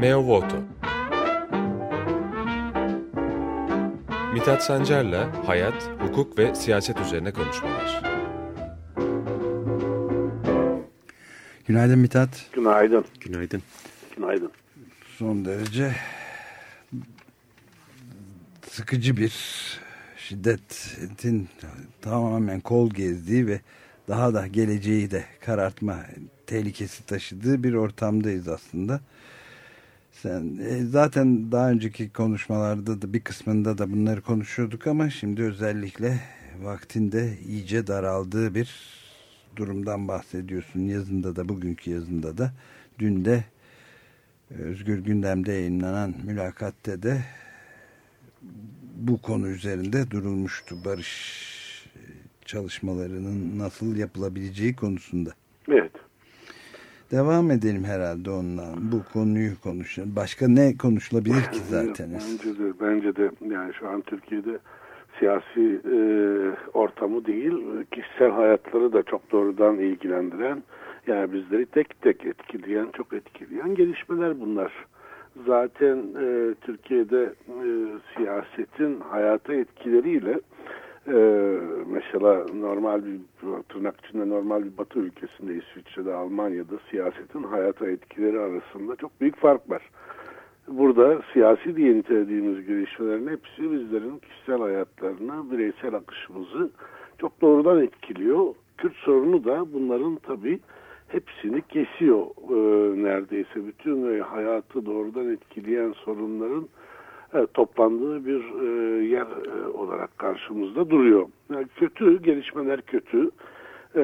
Meo Voto Mithat Sancar'la hayat, hukuk ve siyaset üzerine konuşmalar. Günaydın Mithat. Günaydın. Günaydın. Günaydın. Son derece sıkıcı bir şiddetin tamamen kol gezdiği ve daha da geleceği de karartma tehlikesi taşıdığı bir ortamdayız aslında. Sen e, zaten daha önceki konuşmalarda da bir kısmında da bunları konuşuyorduk ama şimdi özellikle vaktinde iyice daraldığı bir durumdan bahsediyorsun. Yazında da bugünkü yazında da dün de Özgür Gündem'de yayınlanan mülakatte de bu konu üzerinde durulmuştu. Barış çalışmalarının nasıl yapılabileceği konusunda. Evet. Devam edelim herhalde onunla. Bu konuyu konuşalım. Başka ne konuşulabilir ki zaten? Bence de, bence de yani şu an Türkiye'de siyasi e, ortamı değil, kişisel hayatları da çok doğrudan ilgilendiren, yani bizleri tek tek etkileyen, çok etkileyen gelişmeler bunlar. Zaten e, Türkiye'de e, siyasetin hayata etkileriyle ee, mesela normal bir tırnak içinde normal bir batı ülkesinde İsviçre'de Almanya'da siyasetin hayata etkileri arasında çok büyük fark var. Burada siyasi diye nitelediğimiz gelişmelerin hepsi bizlerin kişisel hayatlarını, bireysel akışımızı çok doğrudan etkiliyor. Kürt sorunu da bunların tabii hepsini kesiyor ee, neredeyse. Bütün hayatı doğrudan etkileyen sorunların e, toplandığı bir e, yer e, olarak karşımızda duruyor. Yani kötü, gelişmeler kötü. E,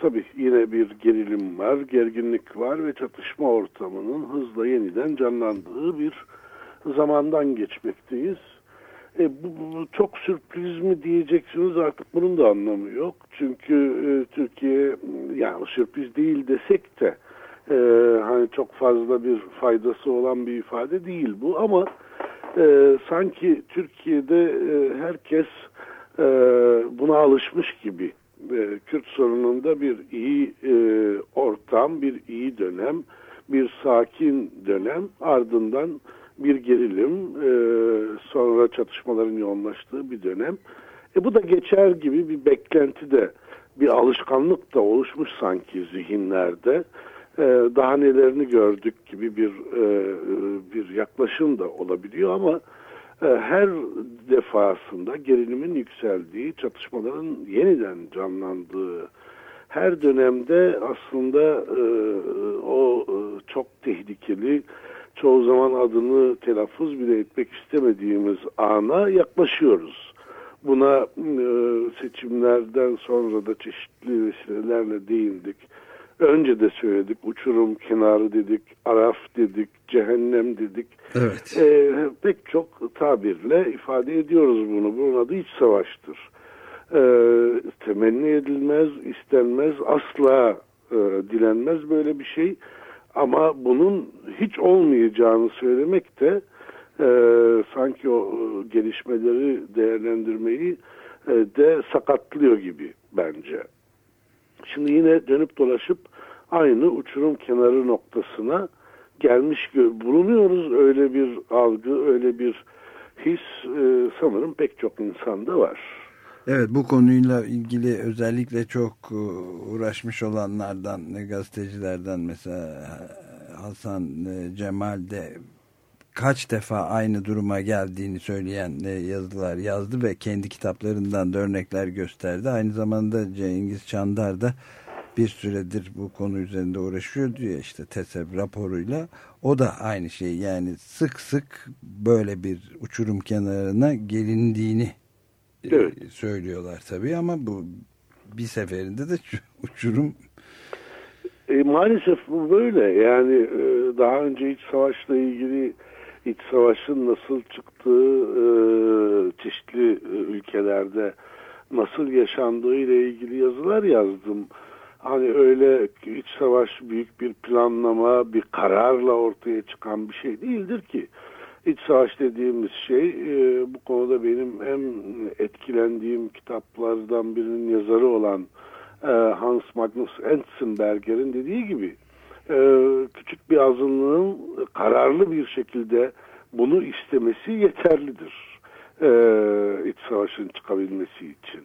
tabii yine bir gerilim var, gerginlik var ve çatışma ortamının hızla yeniden canlandığı bir zamandan geçmekteyiz. E, bu, bu çok sürpriz mi diyeceksiniz artık bunun da anlamı yok. Çünkü e, Türkiye yani sürpriz değil desek de e, hani çok fazla bir faydası olan bir ifade değil bu ama e, sanki Türkiye'de e, herkes e, buna alışmış gibi e, Kürt sorununda bir iyi e, ortam, bir iyi dönem, bir sakin dönem ardından bir gerilim, e, sonra çatışmaların yoğunlaştığı bir dönem. E, bu da geçer gibi bir beklenti de, bir alışkanlık da oluşmuş sanki zihinlerde. Ee, daha nelerini gördük gibi bir e, bir yaklaşım da olabiliyor ama e, her defasında gerilimin yükseldiği, çatışmaların yeniden canlandığı her dönemde aslında e, o çok tehlikeli, çoğu zaman adını telaffuz bile etmek istemediğimiz ana yaklaşıyoruz. Buna seçimlerden sonra da çeşitli vesilelerle değindik Önce de söyledik uçurum kenarı dedik, araf dedik, cehennem dedik. Evet. Ee, pek çok tabirle ifade ediyoruz bunu. Bunun adı iç savaştır. Ee, temenni edilmez, istenmez, asla e, dilenmez böyle bir şey. Ama bunun hiç olmayacağını söylemek de e, sanki o e, gelişmeleri değerlendirmeyi e, de sakatlıyor gibi bence. Şimdi yine dönüp dolaşıp aynı uçurum kenarı noktasına gelmiş bulunuyoruz. Öyle bir algı, öyle bir his e, sanırım pek çok insanda var. Evet bu konuyla ilgili özellikle çok e, uğraşmış olanlardan, gazetecilerden mesela Hasan e, Cemal de kaç defa aynı duruma geldiğini söyleyen yazılar yazdı ve kendi kitaplarından da örnekler gösterdi. Aynı zamanda Cengiz Çandar da bir süredir bu konu üzerinde uğraşıyor diyor işte TESEB raporuyla. O da aynı şey yani sık sık böyle bir uçurum kenarına gelindiğini e, evet. söylüyorlar tabii ama bu bir seferinde de uçurum e, maalesef bu böyle yani e, daha önce hiç savaşla ilgili iç savaşın nasıl çıktığı e, çeşitli e, ülkelerde nasıl yaşandığı ile ilgili yazılar yazdım. Hani öyle iç savaş büyük bir planlama, bir kararla ortaya çıkan bir şey değildir ki. İç savaş dediğimiz şey e, bu konuda benim en etkilendiğim kitaplardan birinin yazarı olan Hans Magnus Enzensberger'in dediği gibi e, küçük bir azınlığın kararlı bir şekilde bunu istemesi yeterlidir. E, iç savaşın çıkabilmesi için.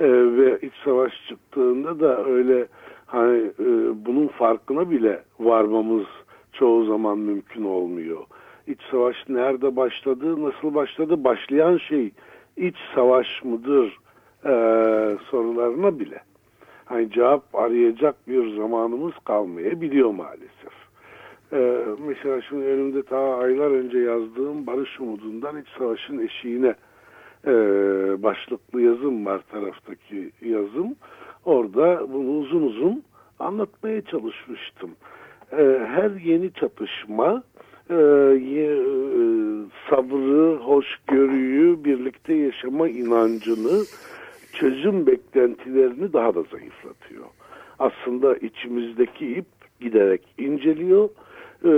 E, ve iç savaş çıktığında da öyle hani e, bunun farkına bile varmamız çoğu zaman mümkün olmuyor. İç savaş nerede başladı, nasıl başladı, başlayan şey iç savaş mıdır e, sorularına bile hani cevap arayacak bir zamanımız kalmayabiliyor maalesef. Ee, mesela şimdi önümde ta aylar önce yazdığım Barış Umudu'ndan İç Savaş'ın eşiğine e, başlıklı yazım var taraftaki yazım. Orada bunu uzun uzun anlatmaya çalışmıştım. E, her yeni çatışma e, e, sabrı, hoşgörüyü, birlikte yaşama inancını çözüm beklentilerini daha da zayıflatıyor. Aslında içimizdeki ip giderek inceliyor. Ee,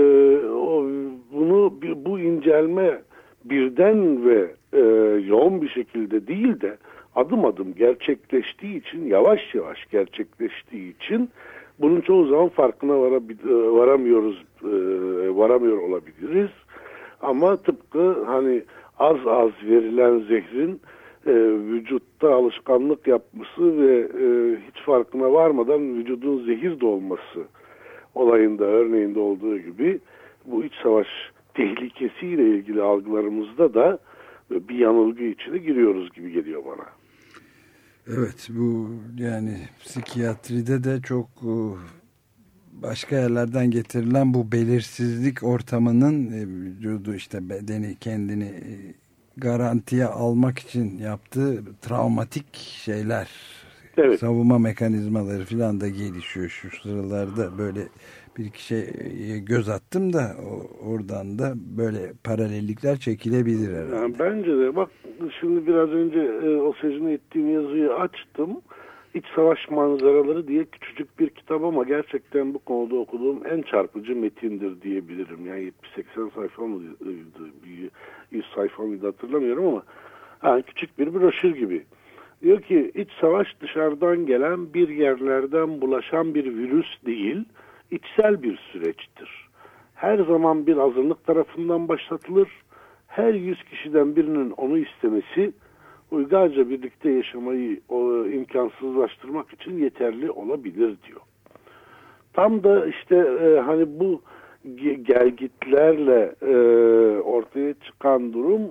o, bunu bu incelme birden ve e, yoğun bir şekilde değil de adım adım gerçekleştiği için yavaş yavaş gerçekleştiği için bunun çoğu zaman farkına varamıyoruz e, varamıyor olabiliriz ama tıpkı hani az az verilen zehrin e, vücutta alışkanlık yapması ve e, hiç farkına varmadan vücudun zehir dolması olayında örneğinde olduğu gibi bu iç savaş tehlikesiyle ilgili algılarımızda da bir yanılgı içine giriyoruz gibi geliyor bana. Evet bu yani psikiyatride de çok e, başka yerlerden getirilen bu belirsizlik ortamının e, vücudu işte bedeni kendini e, garantiye almak için yaptığı travmatik şeyler evet. savunma mekanizmaları falan da gelişiyor şu sıralarda böyle bir iki şey göz attım da oradan da böyle paralellikler çekilebilir herhalde. Yani bence de bak şimdi biraz önce e, o sözünü ettiğim yazıyı açtım. İç Savaş Manzaraları diye küçücük bir kitap ama gerçekten bu konuda okuduğum en çarpıcı metindir diyebilirim. Yani 70-80 sayfa bir 100 sayfa mıydı hatırlamıyorum ama yani küçük bir broşür gibi. Diyor ki iç savaş dışarıdan gelen bir yerlerden bulaşan bir virüs değil, içsel bir süreçtir. Her zaman bir hazırlık tarafından başlatılır. Her yüz kişiden birinin onu istemesi uygarca birlikte yaşamayı o, imkansızlaştırmak için yeterli olabilir diyor. Tam da işte e, hani bu gelgitlerle e, ortaya çıkan durum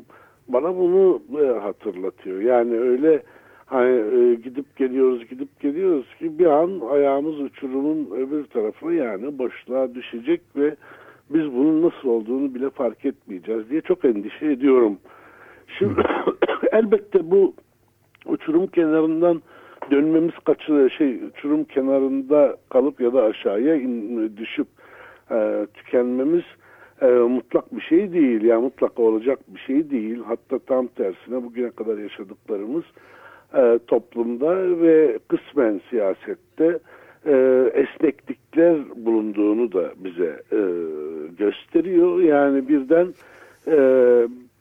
bana bunu e, hatırlatıyor. Yani öyle hani e, gidip geliyoruz gidip geliyoruz ki bir an ayağımız uçurumun öbür tarafı yani boşluğa düşecek ve biz bunun nasıl olduğunu bile fark etmeyeceğiz diye çok endişe ediyorum. Şimdi elbette bu uçurum kenarından dönmemiz kaçı şey uçurum kenarında kalıp ya da aşağıya in, düşüp e, tükenmemiz e, mutlak bir şey değil. Yani mutlaka olacak bir şey değil. Hatta tam tersine bugüne kadar yaşadıklarımız e, toplumda ve kısmen siyasette e, esneklikler bulunduğunu da bize e, gösteriyor. Yani birden e,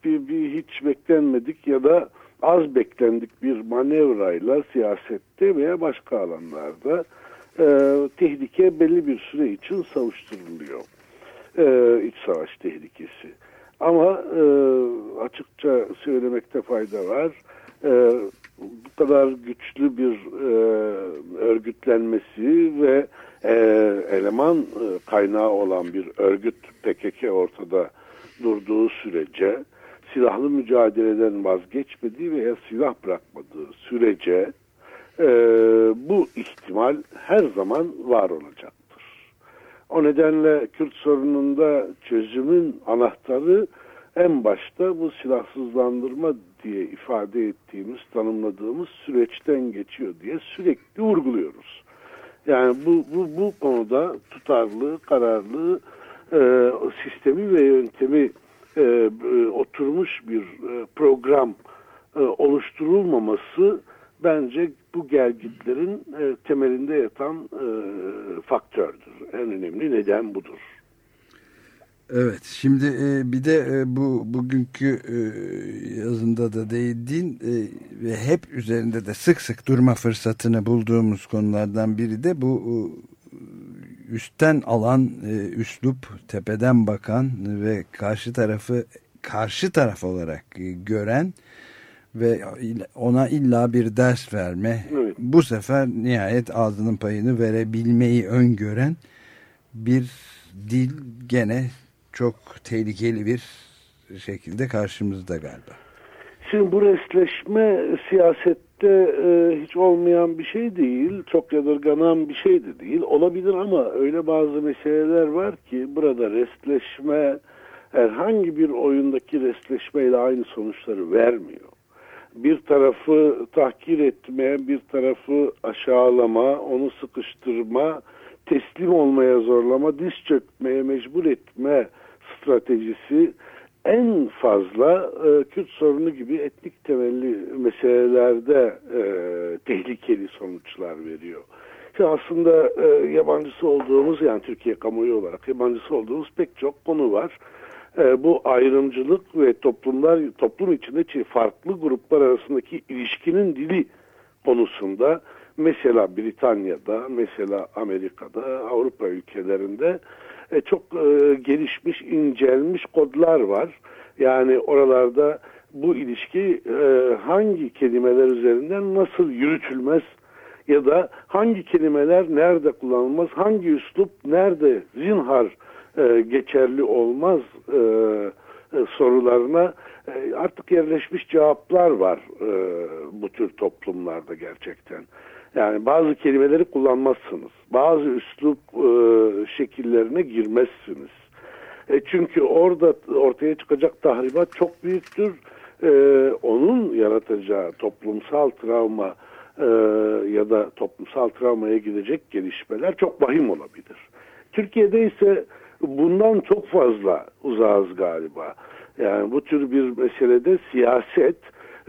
bir, bir hiç beklenmedik ya da az beklendik bir manevrayla siyasette veya başka alanlarda e, tehlike belli bir süre için savuşturuluyor. E, iç savaş tehlikesi. Ama e, açıkça söylemekte fayda var. E, bu kadar güçlü bir e, örgütlenmesi ve e, eleman e, kaynağı olan bir örgüt PKK ortada durduğu sürece silahlı mücadeleden vazgeçmediği veya silah bırakmadığı sürece e, bu ihtimal her zaman var olacaktır. O nedenle Kürt sorununda çözümün anahtarı en başta bu silahsızlandırma diye ifade ettiğimiz, tanımladığımız süreçten geçiyor diye sürekli vurguluyoruz. Yani bu, bu, bu konuda tutarlı, kararlı e, sistemi ve yöntemi e, oturmuş bir e, program e, oluşturulmaması bence bu gelgitlerin e, temelinde yatan e, faktördür. En önemli neden budur. Evet şimdi e, bir de e, bu bugünkü e, yazında da değindiğin e, ve hep üzerinde de sık sık durma fırsatını bulduğumuz konulardan biri de bu e, üstten alan e, üslup tepeden bakan ve karşı tarafı karşı taraf olarak e, gören ve ona illa bir ders verme evet. bu sefer nihayet ağzının payını verebilmeyi öngören bir dil gene çok tehlikeli bir şekilde karşımızda galiba. Şimdi bu resleşme siyasette e, hiç olmayan bir şey değil. Çok yadırganan bir şey de değil. Olabilir ama öyle bazı meseleler var ki burada resleşme herhangi bir oyundaki resleşmeyle aynı sonuçları vermiyor. Bir tarafı tahkir etme, bir tarafı aşağılama, onu sıkıştırma, teslim olmaya zorlama, diz çökmeye mecbur etme stratejisi en fazla e, Kürt sorunu gibi etnik temelli meselelerde e, tehlikeli sonuçlar veriyor. İşte aslında e, yabancısı olduğumuz yani Türkiye kamuoyu olarak yabancısı olduğumuz pek çok konu var. E, bu ayrımcılık ve toplumlar toplum içinde farklı gruplar arasındaki ilişkinin dili konusunda mesela Britanya'da, mesela Amerika'da, Avrupa ülkelerinde e, çok e, gelişmiş, incelmiş kodlar var. Yani oralarda bu ilişki e, hangi kelimeler üzerinden nasıl yürütülmez ya da hangi kelimeler nerede kullanılmaz, hangi üslup nerede zinhar e, geçerli olmaz e, e, sorularına e, artık yerleşmiş cevaplar var e, bu tür toplumlarda gerçekten. Yani bazı kelimeleri kullanmazsınız. Bazı üslup e, şekillerine girmezsiniz. E, çünkü orada ortaya çıkacak tahribat çok büyüktür. E, onun yaratacağı toplumsal travma e, ya da toplumsal travmaya gidecek gelişmeler çok vahim olabilir. Türkiye'de ise bundan çok fazla uzağız galiba. Yani bu tür bir meselede siyaset,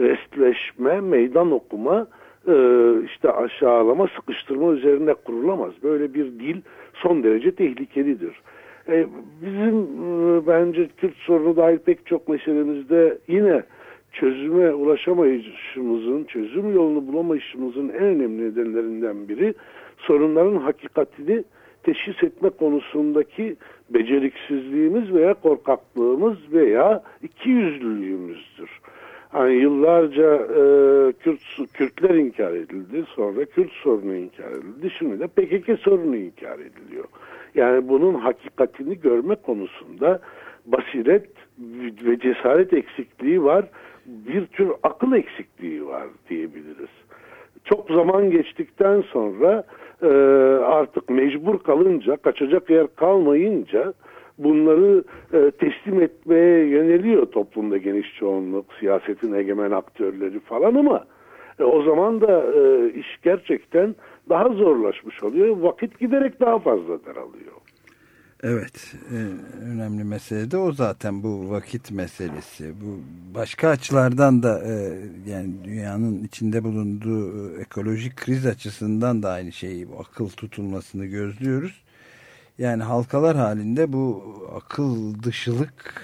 restleşme, meydan okuma işte aşağılama, sıkıştırma üzerine kurulamaz. Böyle bir dil son derece tehlikelidir. E, bizim e, bence Kürt sorunu dahil pek çok meselemizde yine çözüme ulaşamayışımızın, çözüm yolunu bulamayışımızın en önemli nedenlerinden biri sorunların hakikatini teşhis etme konusundaki beceriksizliğimiz veya korkaklığımız veya ikiyüzlülüğümüzdür. Hani yıllarca e, Kürt, Kürtler inkar edildi, sonra Kürt sorunu inkar edildi, şimdi de PKK sorunu inkar ediliyor. Yani bunun hakikatini görme konusunda basiret ve cesaret eksikliği var, bir tür akıl eksikliği var diyebiliriz. Çok zaman geçtikten sonra e, artık mecbur kalınca, kaçacak yer kalmayınca bunları e, teslim etmeye yöneliyor toplumda geniş çoğunluk, siyasetin egemen aktörleri falan ama e, o zaman da e, iş gerçekten daha zorlaşmış oluyor. Vakit giderek daha fazla daralıyor. Evet, e, önemli mesele de o zaten bu vakit meselesi. Bu başka açılardan da e, yani dünyanın içinde bulunduğu e, ekolojik kriz açısından da aynı şeyi akıl tutulmasını gözlüyoruz. Yani halkalar halinde bu akıl dışılık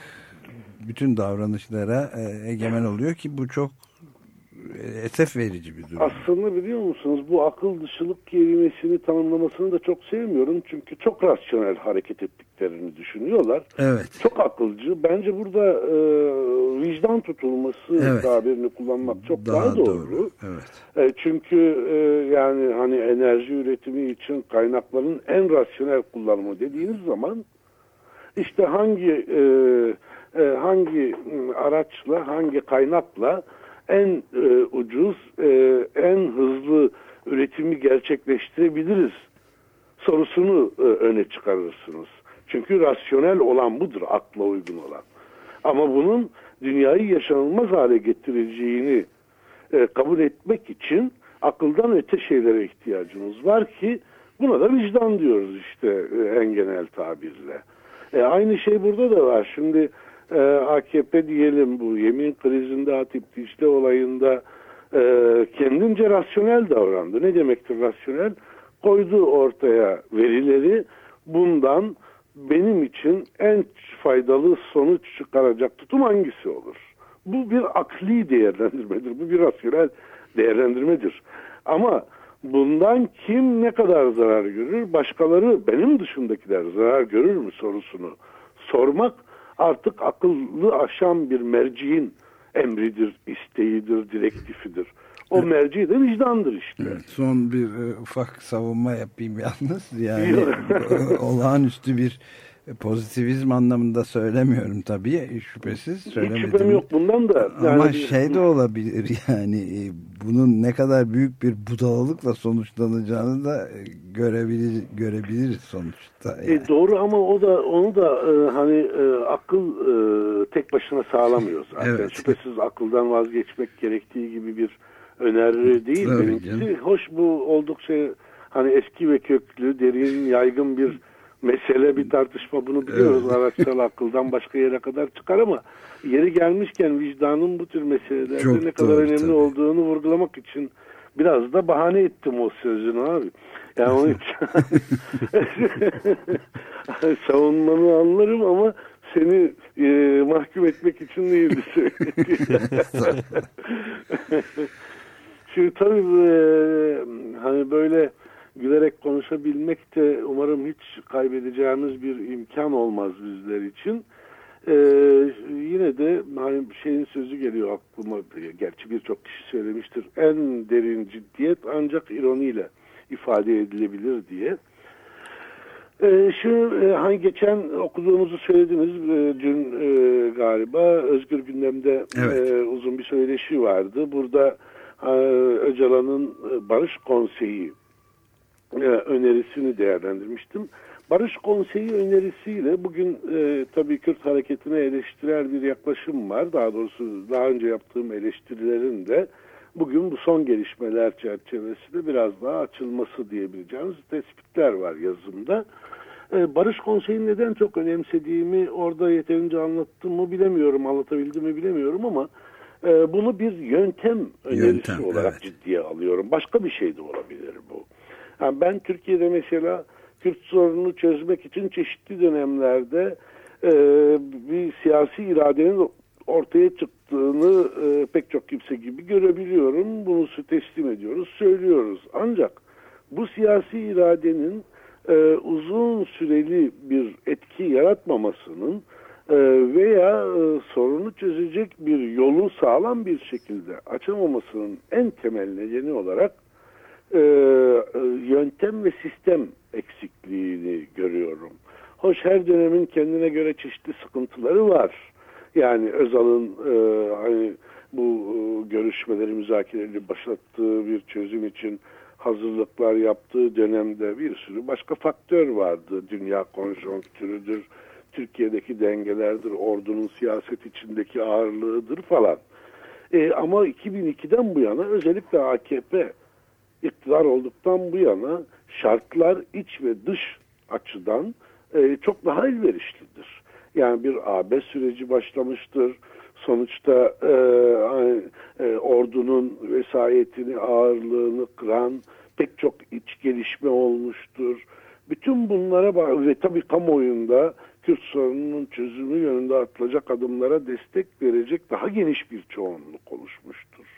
bütün davranışlara e, egemen oluyor ki bu çok esef verici bir durum. Aslında biliyor musunuz bu akıl dışılık kelimesini tanımlamasını da çok sevmiyorum. Çünkü çok rasyonel hareket ettiklerini düşünüyorlar. Evet. Çok akılcı. Bence burada e, vicdan tutulması evet. tabirini kullanmak çok daha, daha doğru. doğru. Evet. E, çünkü e, yani hani enerji üretimi için kaynakların en rasyonel kullanımı dediğiniz zaman işte hangi e, e, hangi araçla, hangi kaynakla en e, ucuz, e, en hızlı üretimi gerçekleştirebiliriz sorusunu e, öne çıkarırsınız. Çünkü rasyonel olan budur, akla uygun olan. Ama bunun dünyayı yaşanılmaz hale getireceğini e, kabul etmek için akıldan öte şeylere ihtiyacımız var ki buna da vicdan diyoruz işte e, en genel tabirle. E, aynı şey burada da var. Şimdi e, AKP diyelim bu yemin krizinde Hatip Dicle olayında e, kendince rasyonel davrandı. Ne demektir rasyonel? Koydu ortaya verileri bundan benim için en faydalı sonuç çıkaracak tutum hangisi olur? Bu bir akli değerlendirmedir. Bu bir rasyonel değerlendirmedir. Ama bundan kim ne kadar zarar görür, başkaları benim dışındakiler zarar görür mü sorusunu sormak artık akıllı aşan bir merciğin emridir, isteğidir, direktifidir. O merci de vicdandır işte. Evet, son bir e, ufak savunma yapayım yalnız. Yani olağanüstü bir pozitivizm anlamında söylemiyorum tabii şüphesiz söylemedim. Hiç şüphem yok bundan da. Yani Ama şey de olabilir yani e, bunun ne kadar büyük bir budalalıkla sonuçlanacağını da e, görebilir görebiliriz sonuçta. Yani. E doğru ama o da onu da e, hani e, akıl e, tek başına sağlamıyor zaten. evet. Şüphesiz akıldan vazgeçmek gerektiği gibi bir öneri değil Tabii benimkisi. Canım. Hoş bu oldukça hani eski ve köklü, derin, yaygın bir mesele bir tartışma bunu biliyoruz evet. araçsal akıldan başka yere kadar çıkar ama yeri gelmişken vicdanın bu tür meselelerde Çok ne kadar önemli tabii. olduğunu vurgulamak için biraz da bahane ettim o sözünü abi. Yani onun için savunmanı anlarım ama seni e, mahkum etmek için değildi Şimdi tabii e, hani böyle gülerek konuşabilmek de umarım hiç kaybedeceğimiz bir imkan olmaz bizler için. Ee, yine de hani şeyin sözü geliyor aklıma. Gerçi birçok kişi söylemiştir. En derin ciddiyet ancak ironiyle ifade edilebilir diye. Ee, şu e, hani geçen okuduğunuzu söylediniz e, dün e, galiba Özgür Gündem'de evet. e, uzun bir söyleşi vardı. Burada e, Öcalan'ın Barış Konseyi e, önerisini değerlendirmiştim. Barış Konseyi önerisiyle bugün e, tabii Kürt hareketine eleştirel bir yaklaşım var. Daha doğrusu daha önce yaptığım eleştirilerin de bugün bu son gelişmeler çerçevesinde biraz daha açılması diyebileceğimiz tespitler var yazımda. E, Barış Konseyi'ni neden çok önemsediğimi orada yeterince anlattım mı bilemiyorum, anlatabildim mi bilemiyorum ama e, bunu bir yöntem önerisi yöntem, olarak evet. ciddiye alıyorum. Başka bir şey de olabilir bu. Yani ben Türkiye'de mesela Kürt sorununu çözmek için çeşitli dönemlerde e, bir siyasi iradenin ortaya çıktığını e, pek çok kimse gibi görebiliyorum. Bunu teslim ediyoruz, söylüyoruz. Ancak bu siyasi iradenin e, uzun süreli bir etki yaratmamasının e, veya e, sorunu çözecek bir yolu sağlam bir şekilde açamamasının en temel nedeni olarak e, yöntem ve sistem eksikliğini görüyorum. Hoş her dönemin kendine göre çeşitli sıkıntıları var. Yani Özal'ın e, hani bu e, görüşmeleri, müzakereleri başlattığı bir çözüm için hazırlıklar yaptığı dönemde bir sürü başka faktör vardı. Dünya konjonktürüdür, Türkiye'deki dengelerdir, ordunun siyaset içindeki ağırlığıdır falan. E, ama 2002'den bu yana özellikle AKP iktidar olduktan bu yana şartlar iç ve dış açıdan e, çok daha elverişlidir. Yani bir AB süreci başlamıştır. Sonuçta e, e, ordunun vesayetini, ağırlığını kıran pek çok iç gelişme olmuştur. Bütün bunlara ve tabii kamuoyunda Kürt sorununun çözümü yönünde atılacak adımlara destek verecek daha geniş bir çoğunluk oluşmuştur.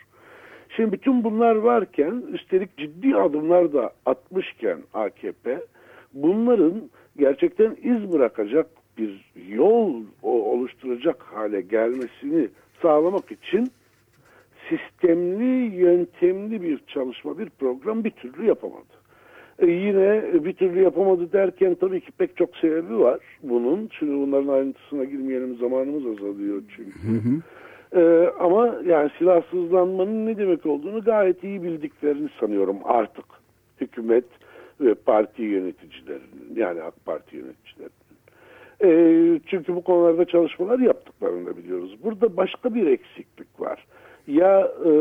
Şimdi bütün bunlar varken üstelik ciddi adımlar da atmışken AKP bunların gerçekten iz bırakacak bir yol oluşturacak hale gelmesini sağlamak için sistemli, yöntemli bir çalışma, bir program bir türlü yapamadı. E yine bir türlü yapamadı derken tabii ki pek çok sebebi var bunun. Şimdi bunların ayrıntısına girmeyelim zamanımız azalıyor çünkü. Hı hı. Ee, ama yani silahsızlanmanın ne demek olduğunu gayet iyi bildiklerini sanıyorum artık hükümet ve parti yöneticilerinin yani AK Parti yöneticilerinin. Ee, çünkü bu konularda çalışmalar yaptıklarını da biliyoruz. Burada başka bir eksiklik var. Ya e,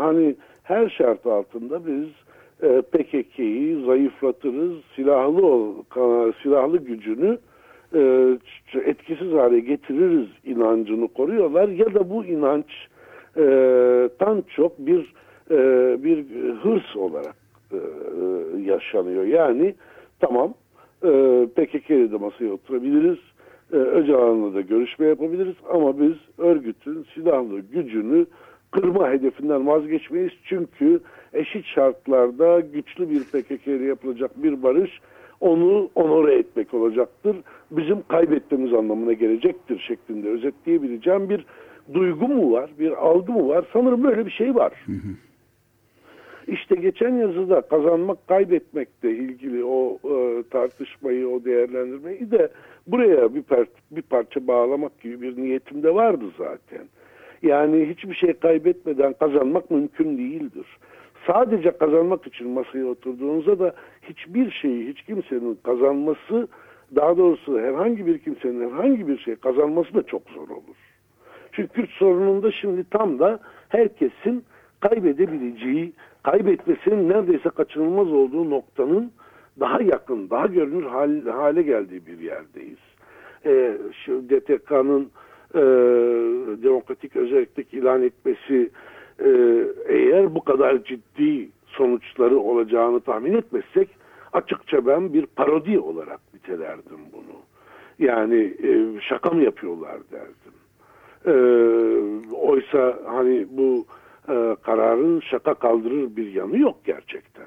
hani her şart altında biz e, PKK'yı zayıflatırız, silahlı silahlı gücünü e, etkisiz hale getiririz inancını koruyorlar ya da bu inanç e, çok bir e, bir hırs olarak e, yaşanıyor. Yani tamam e, PKK'yle de masaya oturabiliriz. E, Öcalan'la da görüşme yapabiliriz ama biz örgütün silahlı gücünü kırma hedefinden vazgeçmeyiz. Çünkü eşit şartlarda güçlü bir PKK ile yapılacak bir barış onu onore etmek olacaktır. Bizim kaybettiğimiz anlamına gelecektir şeklinde özetleyebileceğim bir duygu mu var, bir algı mı var? Sanırım böyle bir şey var. İşte geçen yazıda kazanmak kaybetmekle ilgili o e, tartışmayı, o değerlendirmeyi de buraya bir, par bir parça bağlamak gibi bir niyetim de vardı zaten. Yani hiçbir şey kaybetmeden kazanmak mümkün değildir. Sadece kazanmak için masaya oturduğunuzda da hiçbir şeyi, hiç kimsenin kazanması, daha doğrusu herhangi bir kimsenin herhangi bir şey kazanması da çok zor olur. Çünkü Kürt sorununda şimdi tam da herkesin kaybedebileceği, kaybetmesinin neredeyse kaçınılmaz olduğu noktanın daha yakın, daha görünür hal, hale geldiği bir yerdeyiz. Ee, şu DTK'nın e, demokratik özellik ilan etmesi eğer bu kadar ciddi sonuçları olacağını tahmin etmezsek açıkça ben bir parodi olarak nitelerdim bunu. Yani e, şaka mı yapıyorlar derdim. E, oysa hani bu e, kararın şaka kaldırır bir yanı yok gerçekten.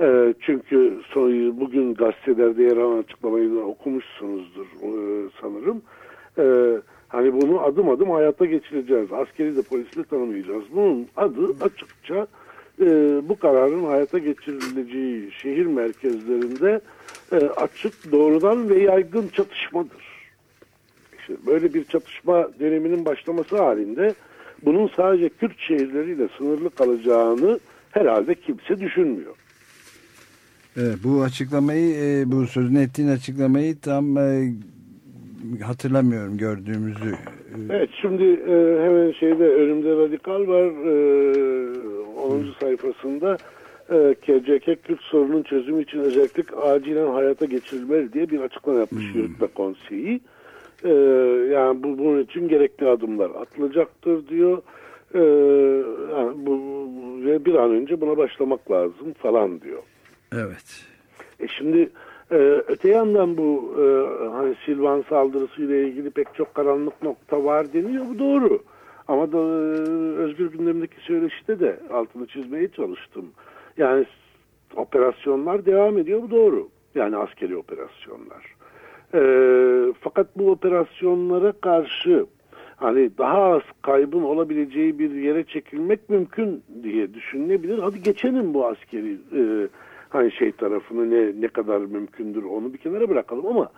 E, çünkü son, bugün gazetelerde yer alan açıklamayı okumuşsunuzdur e, sanırım. E, hani bunu adım adım hayata geçireceğiz. Askeri de polisi de tanımayacağız. Bunun adı açıkça e, bu kararın hayata geçirileceği şehir merkezlerinde e, açık, doğrudan ve yaygın çatışmadır. İşte böyle bir çatışma döneminin başlaması halinde bunun sadece Kürt şehirleriyle sınırlı kalacağını herhalde kimse düşünmüyor. Evet, bu açıklamayı, e, bu sözünü ettiğin açıklamayı tam e, hatırlamıyorum gördüğümüzü. Evet, şimdi e, hemen şeyde önümde radikal var, 10. sayfasında KCK Kürt sorunun çözümü için özellik acilen hayata geçirilmeli diye bir açıklama yapmış hmm. Yürütme Konseyi. yani bu, bunun için gerekli adımlar atılacaktır diyor. yani bu, ve bir an önce buna başlamak lazım falan diyor. Evet. E şimdi e, öte yandan bu e, hani Silvan saldırısıyla ilgili pek çok karanlık nokta var deniyor. Bu doğru. Ama da e, Özgür gündemdeki söyleşide de altını çizmeye çalıştım. Yani operasyonlar devam ediyor. Bu doğru. Yani askeri operasyonlar. E, fakat bu operasyonlara karşı hani daha az kaybın olabileceği bir yere çekilmek mümkün diye düşünülebilir. Hadi geçelim bu askeri e, hani şey tarafını ne ne kadar mümkündür onu bir kenara bırakalım ama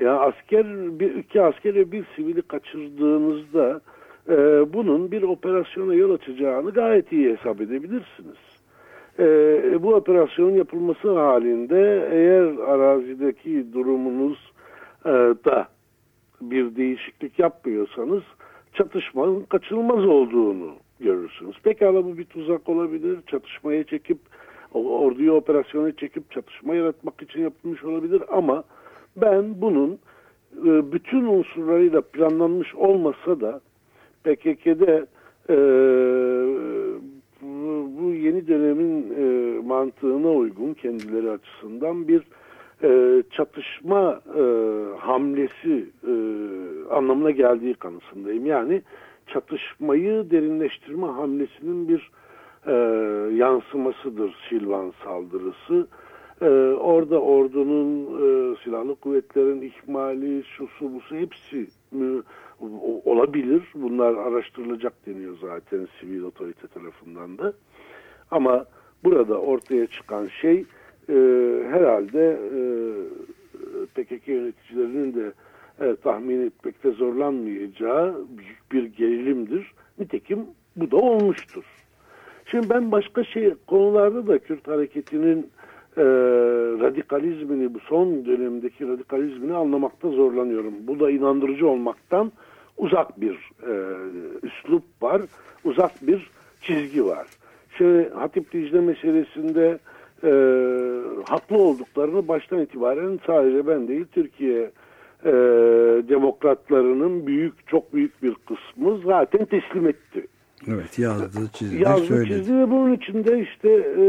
ya asker bir iki asker ve bir sivili kaçırdığınızda e, bunun bir operasyona yol açacağını gayet iyi hesap edebilirsiniz. E, bu operasyonun yapılması halinde eğer arazideki durumunuz e, da bir değişiklik yapmıyorsanız çatışmanın kaçınılmaz olduğunu görürsünüz. Pekala bu bir tuzak olabilir. Çatışmaya çekip orduyu operasyona çekip çatışma yaratmak için yapılmış olabilir ama ben bunun e, bütün unsurlarıyla planlanmış olmasa da PKK'de e, bu yeni dönemin e, mantığına uygun kendileri açısından bir çatışma hamlesi anlamına geldiği kanısındayım. Yani çatışmayı derinleştirme hamlesinin bir yansımasıdır Silvan saldırısı. E, orada ordunun, e, silahlı kuvvetlerin ihmali, şusu busu hepsi mü, olabilir. Bunlar araştırılacak deniyor zaten sivil otorite tarafından da. Ama burada ortaya çıkan şey e, herhalde e, PKK yöneticilerinin de e, tahmin etmekte zorlanmayacağı büyük bir gerilimdir. Nitekim bu da olmuştur. Şimdi ben başka şey konularda da Kürt hareketinin e, radikalizmini, bu son dönemdeki radikalizmini anlamakta zorlanıyorum. Bu da inandırıcı olmaktan uzak bir e, üslup var, uzak bir çizgi var. Şimdi Hatip Dicle meselesinde e, haklı olduklarını baştan itibaren sadece ben değil Türkiye e, demokratlarının büyük, çok büyük bir kısmı zaten teslim etti. Evet yazdı çizdi yazdı, söyledi. çizdi ve bunun içinde işte e,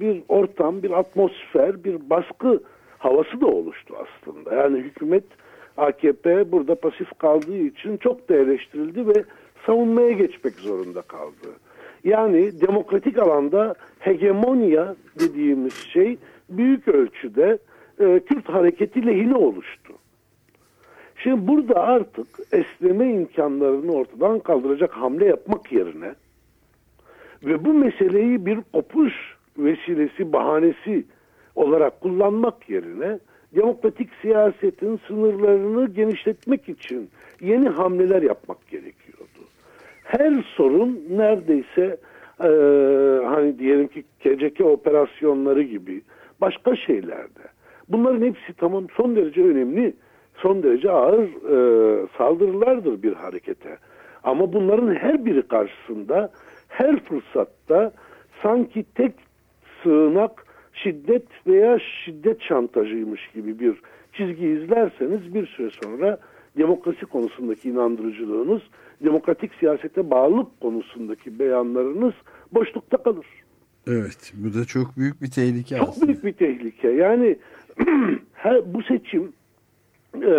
bir ortam, bir atmosfer, bir baskı havası da oluştu aslında. Yani hükümet AKP burada pasif kaldığı için çok da eleştirildi ve savunmaya geçmek zorunda kaldı. Yani demokratik alanda hegemonya dediğimiz şey büyük ölçüde e, Kürt hareketi lehine oluştu. Şimdi burada artık esneme imkanlarını ortadan kaldıracak hamle yapmak yerine ve bu meseleyi bir kopuş vesilesi, bahanesi olarak kullanmak yerine demokratik siyasetin sınırlarını genişletmek için yeni hamleler yapmak gerekiyordu. Her sorun neredeyse e, hani diyelim ki KCK operasyonları gibi başka şeylerde. Bunların hepsi tamam son derece önemli, son derece ağır e, saldırılardır bir harekete. Ama bunların her biri karşısında her fırsatta sanki tek sığınak şiddet veya şiddet şantajıymış gibi bir çizgi izlerseniz bir süre sonra demokrasi konusundaki inandırıcılığınız, demokratik siyasete bağlılık konusundaki beyanlarınız boşlukta kalır. Evet, bu da çok büyük bir tehlike çok aslında. büyük bir tehlike. Yani her, bu seçim e,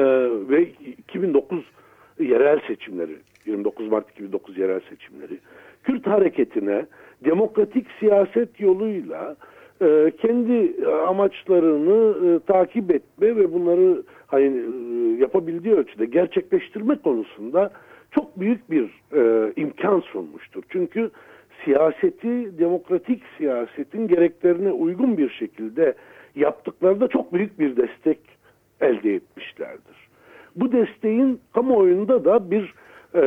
ve 2009 yerel seçimleri, 29 Mart 2009 yerel seçimleri, Kürt hareketine demokratik siyaset yoluyla e, kendi amaçlarını e, takip etme ve bunları hani e, yapabildiği ölçüde gerçekleştirme konusunda çok büyük bir e, imkan sunmuştur. Çünkü siyaseti, demokratik siyasetin gereklerine uygun bir şekilde yaptıklarında çok büyük bir destek elde etmişlerdir. Bu desteğin kamuoyunda da bir e,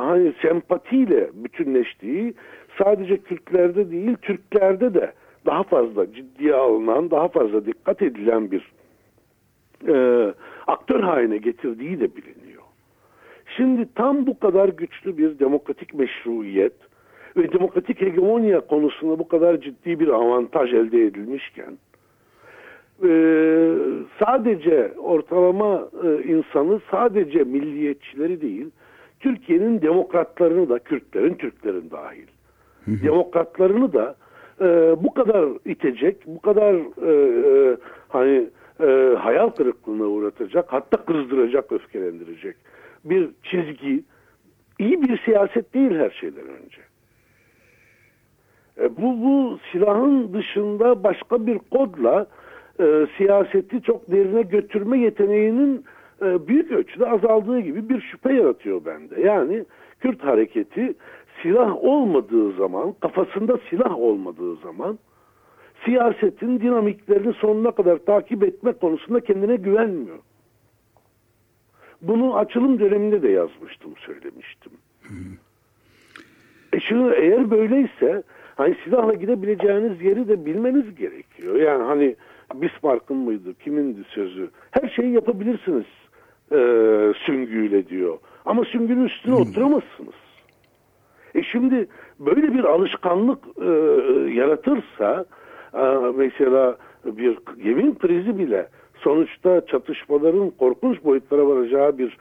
hani sempatiyle bütünleştiği sadece Kürtlerde değil Türklerde de daha fazla ciddiye alınan, daha fazla dikkat edilen bir e, aktör haline getirdiği de biliniyor. Şimdi tam bu kadar güçlü bir demokratik meşruiyet ve demokratik hegemonya konusunda bu kadar ciddi bir avantaj elde edilmişken e, sadece ortalama e, insanı sadece milliyetçileri değil Türkiye'nin demokratlarını da Kürtlerin, Türklerin dahil demokratlarını da e, bu kadar itecek, bu kadar e, e, hani e, hayal kırıklığına uğratacak, hatta kızdıracak, öfkelendirecek bir çizgi iyi bir siyaset değil her şeyden önce. E, bu, bu silahın dışında başka bir kodla e, siyaseti çok derine götürme yeteneğinin e, büyük ölçüde azaldığı gibi bir şüphe yaratıyor bende. Yani Kürt hareketi silah olmadığı zaman, kafasında silah olmadığı zaman siyasetin dinamiklerini sonuna kadar takip etme konusunda kendine güvenmiyor. Bunu açılım döneminde de yazmıştım, söylemiştim. E şimdi eğer böyleyse hani silahla gidebileceğiniz yeri de bilmeniz gerekiyor. Yani hani Bismarck'ın mıydı, kimindi sözü? Her şeyi yapabilirsiniz e, süngüyle diyor. Ama süngünün üstüne hmm. oturamazsınız. E şimdi böyle bir alışkanlık e, yaratırsa e, mesela bir yemin krizi bile sonuçta çatışmaların korkunç boyutlara varacağı bir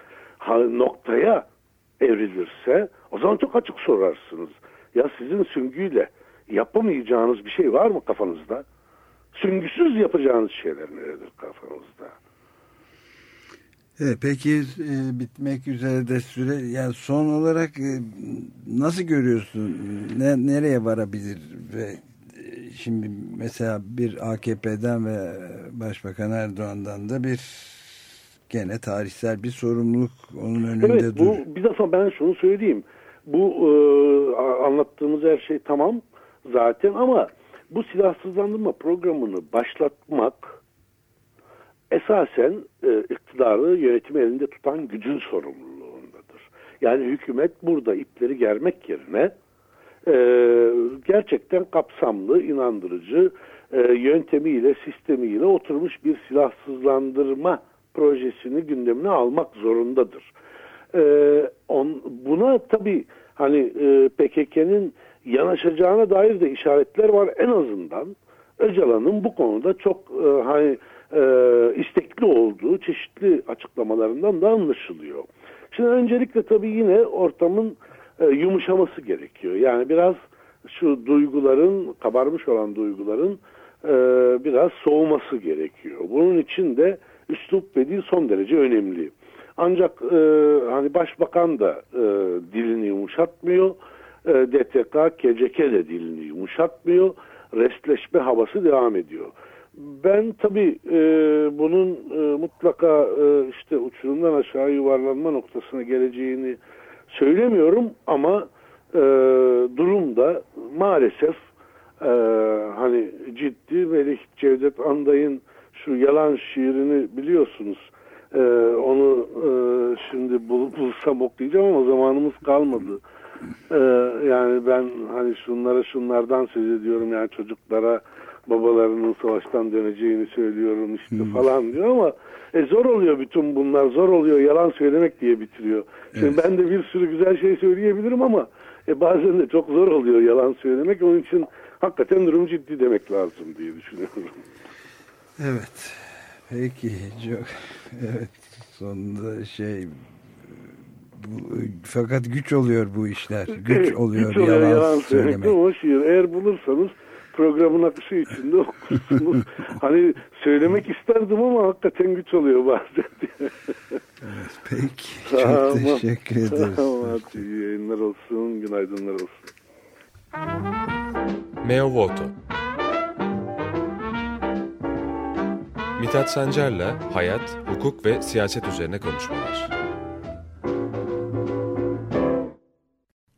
noktaya evrilirse o zaman çok açık sorarsınız. Ya sizin süngüyle yapamayacağınız bir şey var mı kafanızda? Süngüsüz yapacağınız şeyler neredir kafanızda? Evet, peki e, bitmek üzere de süre yani son olarak e, nasıl görüyorsun ne, nereye varabilir ve e, şimdi mesela bir AKP'den ve Başbakan Erdoğan'dan da bir gene tarihsel bir sorumluluk onun önünde evet, bu, dur. Bir defa ben şunu söyleyeyim bu e, anlattığımız her şey tamam zaten ama bu silahsızlandırma programını başlatmak esasen e, iktidarı yönetimi elinde tutan gücün sorumluluğundadır. Yani hükümet burada ipleri germek yerine e, gerçekten kapsamlı, inandırıcı e, yöntemiyle, sistemiyle oturmuş bir silahsızlandırma projesini gündemine almak zorundadır. E, on, buna tabii hani e, PKK'nın yanaşacağına dair de işaretler var en azından. Öcalan'ın bu konuda çok e, hani e, istekli olduğu çeşitli açıklamalarından da anlaşılıyor. Şimdi öncelikle tabii yine ortamın e, yumuşaması gerekiyor. Yani biraz şu duyguların, kabarmış olan duyguların e, biraz soğuması gerekiyor. Bunun için de üslup ve dil son derece önemli. Ancak e, hani başbakan da e, dilini yumuşatmıyor. E, DTK, KCK de dilini yumuşatmıyor. Restleşme havası devam ediyor. Ben tabii e, bunun e, mutlaka e, işte uçurumdan aşağı yuvarlanma noktasına geleceğini söylemiyorum ama e, durumda maalesef e, hani ciddi Melih Cevdet Anday'ın şu yalan şiirini biliyorsunuz. E, onu e, şimdi bul, bulsam okuyacağım ama zamanımız kalmadı. E, yani ben hani şunlara şunlardan söz ediyorum yani çocuklara babalarının savaştan döneceğini söylüyorum işte hmm. falan diyor ama e, zor oluyor bütün bunlar zor oluyor yalan söylemek diye bitiriyor. Şimdi evet. ben de bir sürü güzel şey söyleyebilirim ama e, bazen de çok zor oluyor yalan söylemek onun için hakikaten durum ciddi demek lazım diye düşünüyorum. Evet. Peki çok evet sonunda şey bu, fakat güç oluyor bu işler. Güç oluyor, güç oluyor yalan, yalan söylemek. O şiir eğer bulursanız programın akışı içinde okursunuz. hani söylemek isterdim ama hakikaten güç oluyor bazen. evet, peki. Çok tamam. teşekkür ederiz. Tamam, hadi iyi yayınlar olsun. Günaydınlar olsun. Meo Voto Mithat Sancar'la hayat, hukuk ve siyaset üzerine konuşmalar.